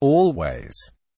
always.